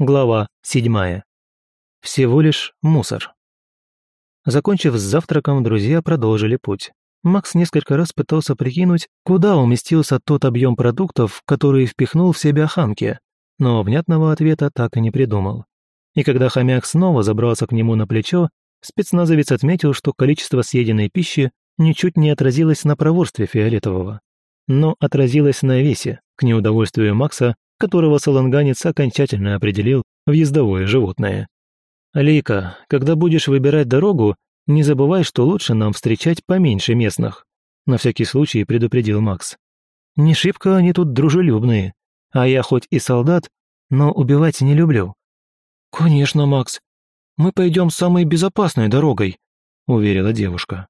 Глава 7. Всего лишь мусор. Закончив с завтраком, друзья продолжили путь. Макс несколько раз пытался прикинуть, куда уместился тот объем продуктов, который впихнул в себя Хамки, но внятного ответа так и не придумал. И когда хомяк снова забрался к нему на плечо, спецназовец отметил, что количество съеденной пищи ничуть не отразилось на проворстве Фиолетового, но отразилось на весе, к неудовольствию Макса, которого саланганец окончательно определил в ездовое животное. «Лейка, когда будешь выбирать дорогу, не забывай, что лучше нам встречать поменьше местных», на всякий случай предупредил Макс. «Не шибко они тут дружелюбные, а я хоть и солдат, но убивать не люблю». «Конечно, Макс, мы пойдем самой безопасной дорогой», уверила девушка.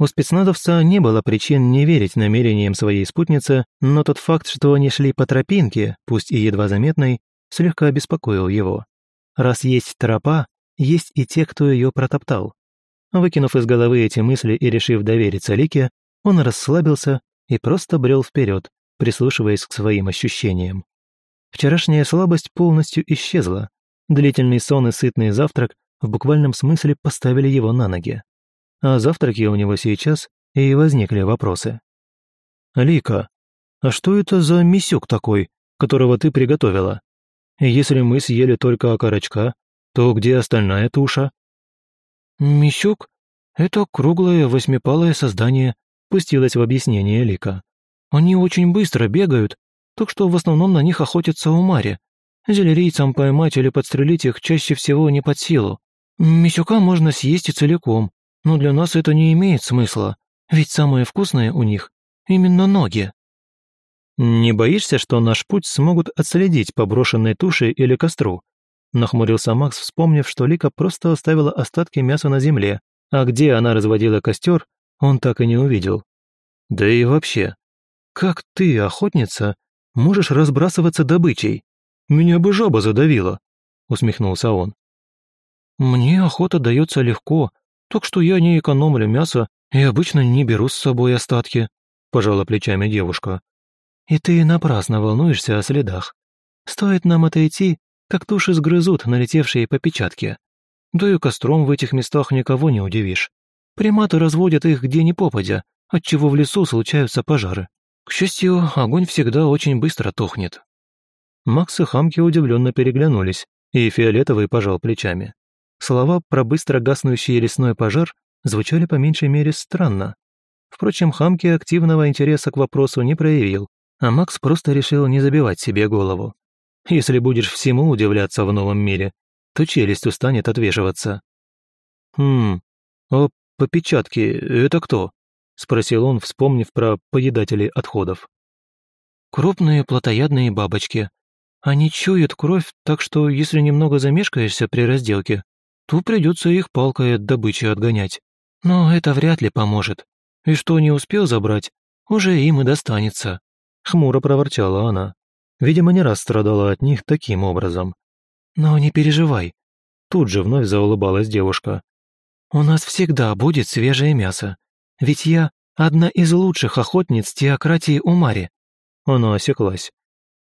У спецназовца не было причин не верить намерениям своей спутницы, но тот факт, что они шли по тропинке, пусть и едва заметной, слегка обеспокоил его. Раз есть тропа, есть и те, кто ее протоптал. Выкинув из головы эти мысли и решив довериться Лике, он расслабился и просто брел вперед, прислушиваясь к своим ощущениям. Вчерашняя слабость полностью исчезла. Длительный сон и сытный завтрак в буквальном смысле поставили его на ноги а завтраки у него сейчас и возникли вопросы. «Лика, а что это за мисюк такой, которого ты приготовила? Если мы съели только окорочка, то где остальная туша?» «Мисюк — это круглое восьмипалое создание», — пустилась в объяснение Лика. «Они очень быстро бегают, так что в основном на них охотятся у Мари. Зелерийцам поймать или подстрелить их чаще всего не под силу. Мисюка можно съесть и целиком, но для нас это не имеет смысла, ведь самое вкусное у них именно ноги. «Не боишься, что наш путь смогут отследить по брошенной туше или костру?» Нахмурился Макс, вспомнив, что Лика просто оставила остатки мяса на земле, а где она разводила костер, он так и не увидел. «Да и вообще, как ты, охотница, можешь разбрасываться добычей? Меня бы жаба задавила», — усмехнулся он. «Мне охота дается легко, так что я не экономлю мясо и обычно не беру с собой остатки», – пожала плечами девушка. «И ты напрасно волнуешься о следах. Стоит нам отойти, как туши сгрызут налетевшие по печатке. Да и костром в этих местах никого не удивишь. Приматы разводят их где ни попадя, отчего в лесу случаются пожары. К счастью, огонь всегда очень быстро тухнет». Макс и Хамки удивленно переглянулись, и Фиолетовый пожал плечами. Слова про быстро гаснущий лесной пожар звучали по меньшей мере странно. Впрочем, Хамки активного интереса к вопросу не проявил, а Макс просто решил не забивать себе голову. Если будешь всему удивляться в новом мире, то челюсть устанет отвешиваться. «Хм, а по печатке это кто?» — спросил он, вспомнив про поедателей отходов. «Крупные плотоядные бабочки. Они чуют кровь, так что если немного замешкаешься при разделке, то придется их палкой от добычи отгонять. Но это вряд ли поможет. И что не успел забрать, уже им и достанется. Хмуро проворчала она. Видимо, не раз страдала от них таким образом. Но не переживай. Тут же вновь заулыбалась девушка. У нас всегда будет свежее мясо. Ведь я одна из лучших охотниц теократии Умари. Она осеклась.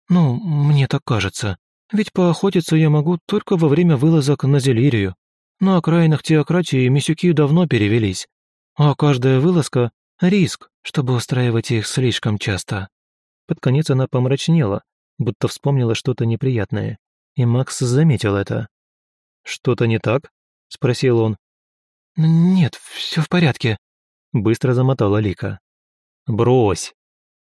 Ну, мне так кажется. Ведь поохотиться я могу только во время вылазок на Зелирию. На окраинах теократии мисюки давно перевелись, а каждая вылазка — риск, чтобы устраивать их слишком часто. Под конец она помрачнела, будто вспомнила что-то неприятное, и Макс заметил это. «Что-то не так?» — спросил он. «Нет, все в порядке», — быстро замотала Лика. «Брось!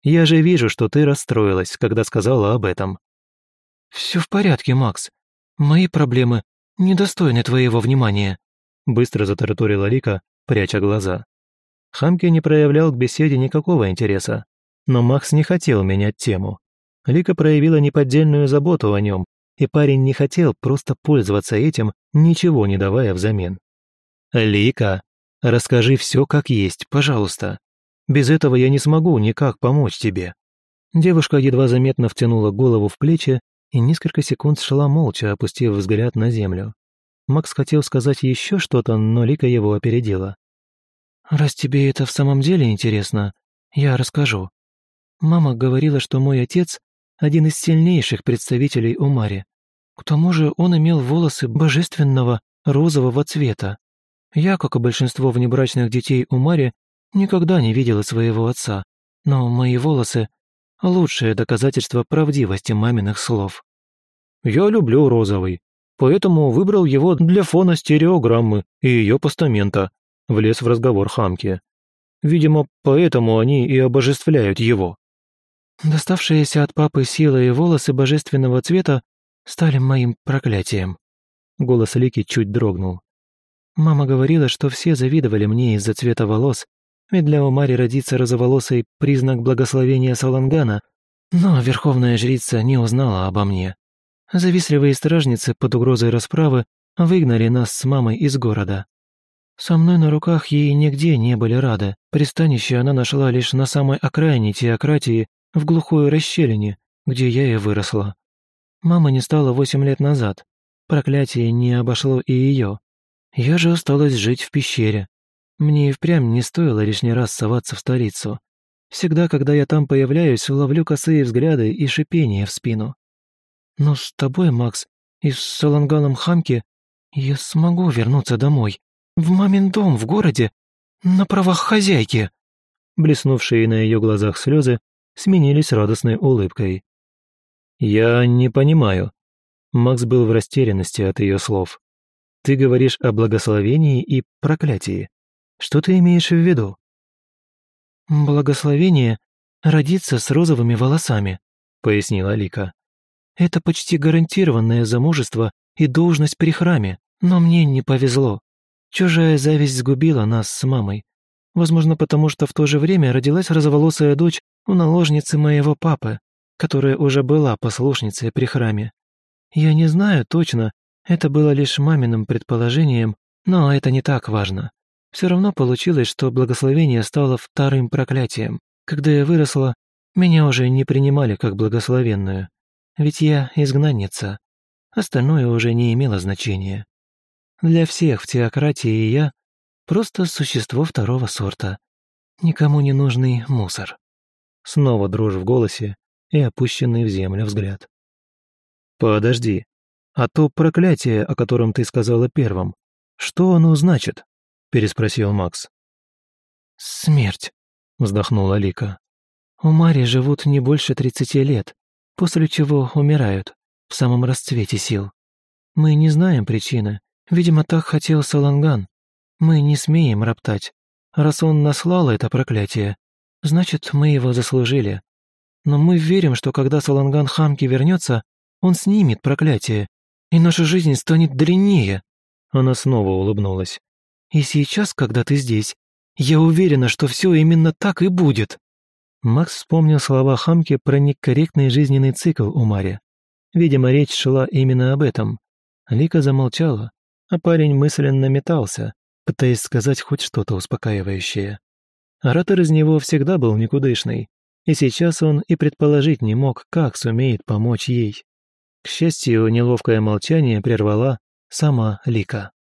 Я же вижу, что ты расстроилась, когда сказала об этом». «Все в порядке, Макс. Мои проблемы недостойны твоего внимания», — быстро затараторила Лика, пряча глаза. Хамки не проявлял к беседе никакого интереса, но Макс не хотел менять тему. Лика проявила неподдельную заботу о нем, и парень не хотел просто пользоваться этим, ничего не давая взамен. «Лика, расскажи все как есть, пожалуйста. Без этого я не смогу никак помочь тебе». Девушка едва заметно втянула голову в плечи и несколько секунд шла молча, опустив взгляд на землю. Макс хотел сказать еще что-то, но Лика его опередила. «Раз тебе это в самом деле интересно, я расскажу. Мама говорила, что мой отец – один из сильнейших представителей Умари. К тому же он имел волосы божественного розового цвета. Я, как и большинство внебрачных детей у Мари, никогда не видела своего отца, но мои волосы — лучшее доказательство правдивости маминых слов. «Я люблю розовый, поэтому выбрал его для фона стереограммы и ее постамента», — влез в разговор Хамки. «Видимо, поэтому они и обожествляют его». Доставшиеся от папы силы и волосы божественного цвета стали моим проклятием. Голос Лики чуть дрогнул. Мама говорила, что все завидовали мне из-за цвета волос, ведь для Умари родиться розоволосой – признак благословения Салангана, но верховная жрица не узнала обо мне. Завистливые стражницы под угрозой расправы выгнали нас с мамой из города. Со мной на руках ей нигде не были рады. Пристанище она нашла лишь на самой окраине теократии, в глухой расщелине, где я и выросла. Мама не стала восемь лет назад. Проклятие не обошло и ее. Я же осталась жить в пещере. Мне и впрямь не стоило лишний раз соваться в столицу. Всегда, когда я там появляюсь, ловлю косые взгляды и шипение в спину. Но с тобой, Макс, и с Салангалом Хамки я смогу вернуться домой. В мамин дом в городе, на правах хозяйки. Блеснувшие на ее глазах слезы сменились радостной улыбкой. «Я не понимаю». Макс был в растерянности от ее слов. «Ты говоришь о благословении и проклятии. Что ты имеешь в виду?» «Благословение — родиться с розовыми волосами», — пояснила Лика. Это почти гарантированное замужество и должность при храме, но мне не повезло. Чужая зависть сгубила нас с мамой. Возможно, потому что в то же время родилась розоволосая дочь у наложницы моего папы, которая уже была послушницей при храме. Я не знаю точно, это было лишь маминым предположением, но это не так важно. Все равно получилось, что благословение стало вторым проклятием. Когда я выросла, меня уже не принимали как благословенную. Ведь я изгнанница. Остальное уже не имело значения. Для всех в теократии я просто существо второго сорта. Никому не нужный мусор. Снова дрожь в голосе и опущенный в землю взгляд. «Подожди, а то проклятие, о котором ты сказала первым, что оно значит?» – переспросил Макс. «Смерть», – вздохнула Лика. «У Мари живут не больше тридцати лет, после чего умирают в самом расцвете сил. Мы не знаем причины, видимо, так хотел Саланган. Мы не смеем роптать. Раз он наслал это проклятие, значит, мы его заслужили. Но мы верим, что когда Саланган Хамки вернется, он снимет проклятие, и наша жизнь станет длиннее. Она снова улыбнулась. И сейчас, когда ты здесь, я уверена, что все именно так и будет. Макс вспомнил слова Хамки про некорректный жизненный цикл у Мари. Видимо, речь шла именно об этом. Лика замолчала, а парень мысленно метался, пытаясь сказать хоть что-то успокаивающее. Оратор из него всегда был никудышный, и сейчас он и предположить не мог, как сумеет помочь ей. К счастью, неловкое молчание прервала сама Лика.